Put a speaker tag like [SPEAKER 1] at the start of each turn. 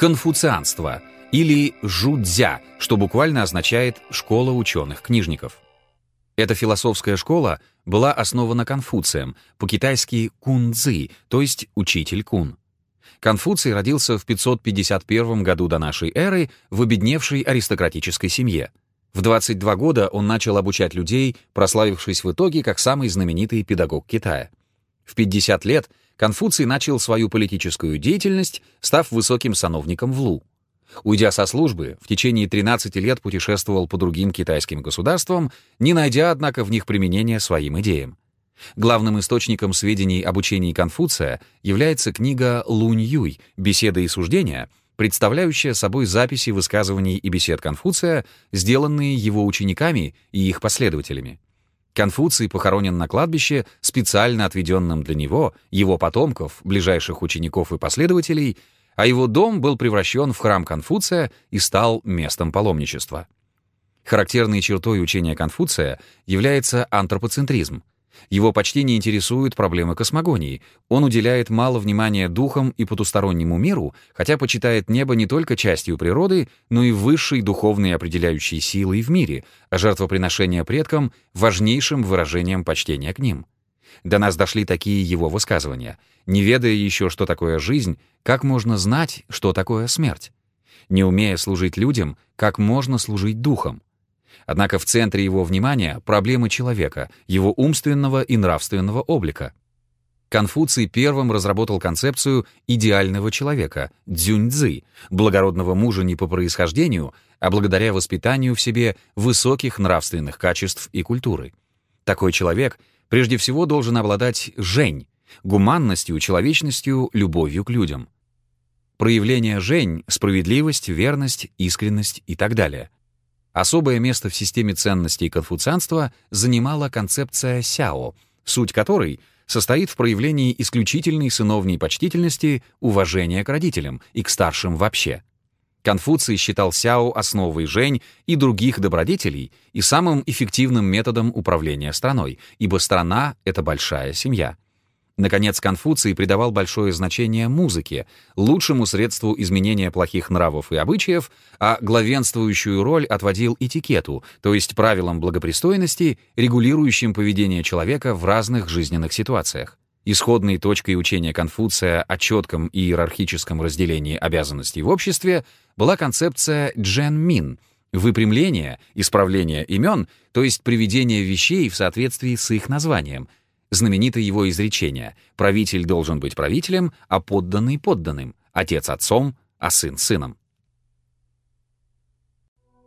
[SPEAKER 1] конфуцианство или жудзя, что буквально означает «школа ученых-книжников». Эта философская школа была основана Конфуцием, по-китайски кунцзы, то есть учитель кун. Конфуций родился в 551 году до нашей эры в обедневшей аристократической семье. В 22 года он начал обучать людей, прославившись в итоге как самый знаменитый педагог Китая. В 50 лет Конфуций начал свою политическую деятельность, став высоким сановником в Лу. Уйдя со службы, в течение 13 лет путешествовал по другим китайским государствам, не найдя, однако, в них применения своим идеям. Главным источником сведений об учении Конфуция является книга «Лунь Юй. Беседы и суждения», представляющая собой записи высказываний и бесед Конфуция, сделанные его учениками и их последователями. Конфуций похоронен на кладбище, специально отведенном для него, его потомков, ближайших учеников и последователей, а его дом был превращен в храм Конфуция и стал местом паломничества. Характерной чертой учения Конфуция является антропоцентризм. Его почти не интересуют проблемы космогонии. Он уделяет мало внимания духам и потустороннему миру, хотя почитает небо не только частью природы, но и высшей духовной определяющей силой в мире, а жертвоприношение предкам — важнейшим выражением почтения к ним. До нас дошли такие его высказывания. Не ведая еще, что такое жизнь, как можно знать, что такое смерть? Не умея служить людям, как можно служить духам? Однако в центре его внимания проблемы человека, его умственного и нравственного облика. Конфуций первым разработал концепцию идеального человека, дзюньцзы, благородного мужа не по происхождению, а благодаря воспитанию в себе высоких нравственных качеств и культуры. Такой человек прежде всего должен обладать жень, гуманностью, человечностью, любовью к людям. Проявление жень — справедливость, верность, искренность и так далее. Особое место в системе ценностей конфуцианства занимала концепция сяо, суть которой состоит в проявлении исключительной сыновней почтительности, уважения к родителям и к старшим вообще — Конфуций считал сяо основой жень и других добродетелей и самым эффективным методом управления страной, ибо страна — это большая семья. Наконец, Конфуций придавал большое значение музыке, лучшему средству изменения плохих нравов и обычаев, а главенствующую роль отводил этикету, то есть правилам благопристойности, регулирующим поведение человека в разных жизненных ситуациях. Исходной точкой учения Конфуция о четком и иерархическом разделении обязанностей в обществе была концепция джен-мин — выпрямление, исправление имен, то есть приведение вещей в соответствии с их названием. Знаменитое его изречение «правитель должен быть правителем, а подданный — подданным, отец — отцом, а сын — сыном».